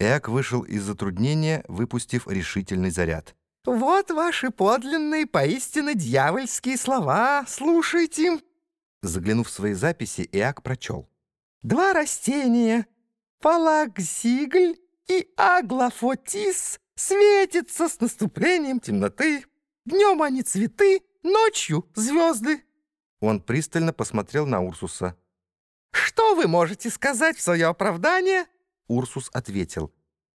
Эк вышел из затруднения, выпустив решительный заряд. «Вот ваши подлинные, поистине дьявольские слова. Слушайте». Заглянув в свои записи, Иак прочел. «Два растения, фалагзигль и аглафотис, светятся с наступлением темноты. Днем они цветы, ночью звезды». Он пристально посмотрел на Урсуса. «Что вы можете сказать в свое оправдание?» Урсус ответил.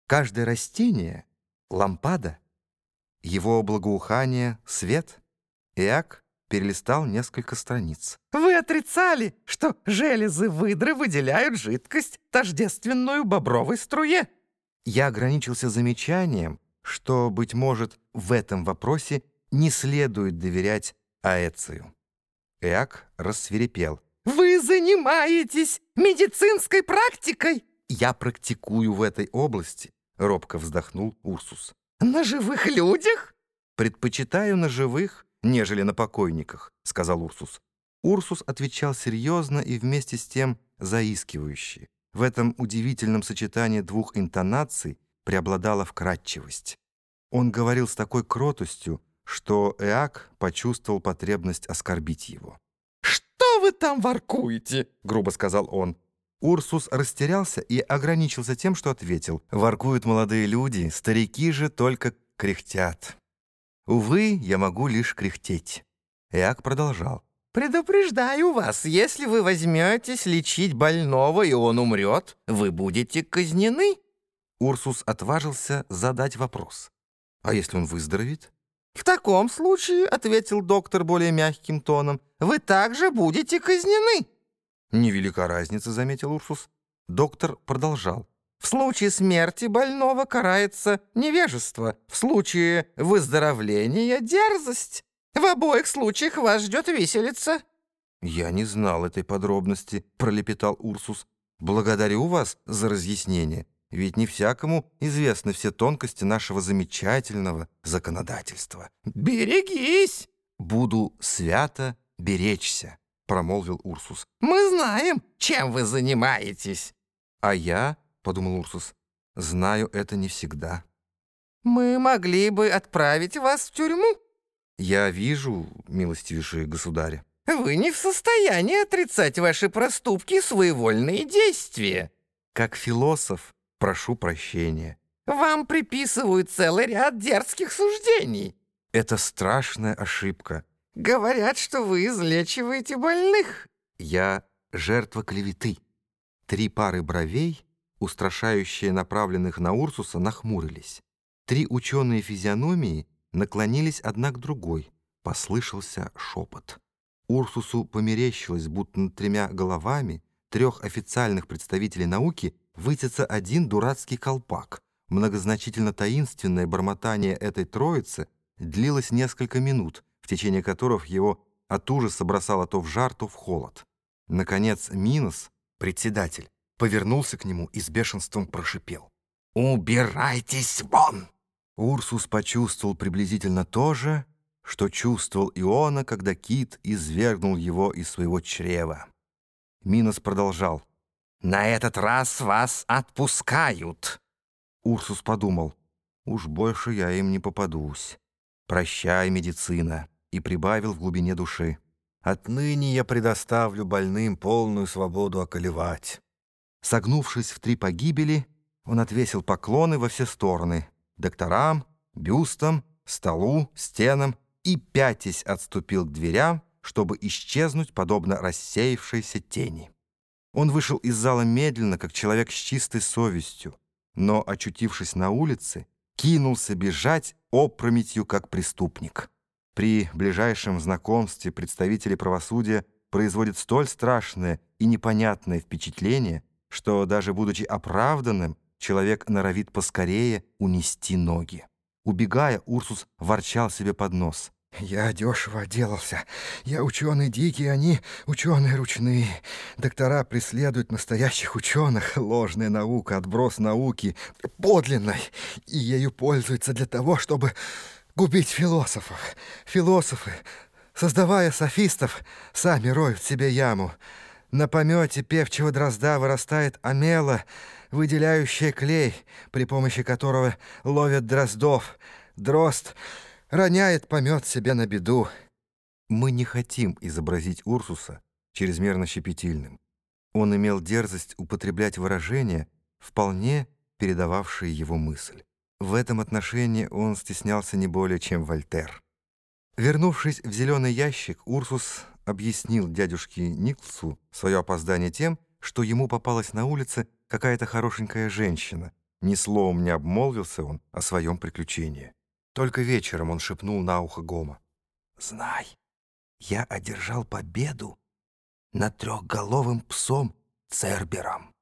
«Каждое растение — лампада. Его благоухание — свет». Иак перелистал несколько страниц. «Вы отрицали, что железы выдры выделяют жидкость, тождественную бобровой струе». Я ограничился замечанием, что, быть может, в этом вопросе не следует доверять Аэцию. Эак рассверепел. «Вы занимаетесь медицинской практикой?» «Я практикую в этой области», — робко вздохнул Урсус. «На живых людях?» «Предпочитаю на живых, нежели на покойниках», — сказал Урсус. Урсус отвечал серьезно и вместе с тем заискивающе. В этом удивительном сочетании двух интонаций преобладала вкрадчивость. Он говорил с такой кротостью, что Эак почувствовал потребность оскорбить его. «Что вы там воркуете?» — грубо сказал он. Урсус растерялся и ограничился тем, что ответил. «Воркуют молодые люди, старики же только кряхтят. Увы, я могу лишь кряхтеть». Эак продолжал. «Предупреждаю вас, если вы возьметесь лечить больного, и он умрет, вы будете казнены». Урсус отважился задать вопрос. «А если он выздоровеет?» «В таком случае, — ответил доктор более мягким тоном, — вы также будете казнены». «Невелика разница», — заметил Урсус. Доктор продолжал. «В случае смерти больного карается невежество, в случае выздоровления — дерзость. В обоих случаях вас ждет виселица». «Я не знал этой подробности», — пролепетал Урсус. «Благодарю вас за разъяснение. Ведь не всякому известны все тонкости нашего замечательного законодательства. «Берегись!» «Буду свято беречься», — промолвил Урсус. «Мы знаем, чем вы занимаетесь». «А я, — подумал Урсус, — знаю это не всегда». «Мы могли бы отправить вас в тюрьму». «Я вижу, милостивейшие государя». «Вы не в состоянии отрицать ваши проступки и своевольные действия». «Как философ, прошу прощения. Вам приписывают целый ряд дерзких суждений. Это страшная ошибка. Говорят, что вы излечиваете больных. Я жертва клеветы. Три пары бровей, устрашающие направленных на Урсуса, нахмурились. Три ученые физиономии наклонились одна к другой. Послышался шепот. Урсусу померещилось, будто над тремя головами трех официальных представителей науки высится один дурацкий колпак. Многозначительно таинственное бормотание этой троицы длилось несколько минут, в течение которых его от ужаса бросало то в жар, то в холод. Наконец Минос, председатель, повернулся к нему и с бешенством прошипел. «Убирайтесь вон!» Урсус почувствовал приблизительно то же, что чувствовал Иона, когда кит извергнул его из своего чрева. Минос продолжал. «На этот раз вас отпускают!» Урсус подумал, «Уж больше я им не попадусь. Прощай, медицина!» И прибавил в глубине души. «Отныне я предоставлю больным полную свободу околевать». Согнувшись в три погибели, он отвесил поклоны во все стороны — докторам, бюстам, столу, стенам и, пятясь, отступил к дверям, чтобы исчезнуть, подобно рассеявшейся тени. Он вышел из зала медленно, как человек с чистой совестью, но, очутившись на улице, кинулся бежать опрометью, как преступник. При ближайшем знакомстве представители правосудия производят столь страшное и непонятное впечатление, что даже будучи оправданным, человек норовит поскорее унести ноги. Убегая, Урсус ворчал себе под нос — я дешево отделался. Я ученый дикий, они ученые ручные. Доктора преследуют настоящих ученых. Ложная наука, отброс науки, подлинной. И ею пользуются для того, чтобы губить философов. Философы, создавая софистов, сами роют себе яму. На помете певчего дрозда вырастает омела, выделяющее клей, при помощи которого ловят дроздов. Дрозд роняет помет себе на беду. Мы не хотим изобразить Урсуса чрезмерно щепетильным. Он имел дерзость употреблять выражения, вполне передававшие его мысль. В этом отношении он стеснялся не более, чем Вольтер. Вернувшись в зеленый ящик, Урсус объяснил дядюшке Никлсу свое опоздание тем, что ему попалась на улице какая-то хорошенькая женщина. Ни словом не обмолвился он о своем приключении. Только вечером он шепнул на ухо Гома. «Знай, я одержал победу над трехголовым псом Цербером».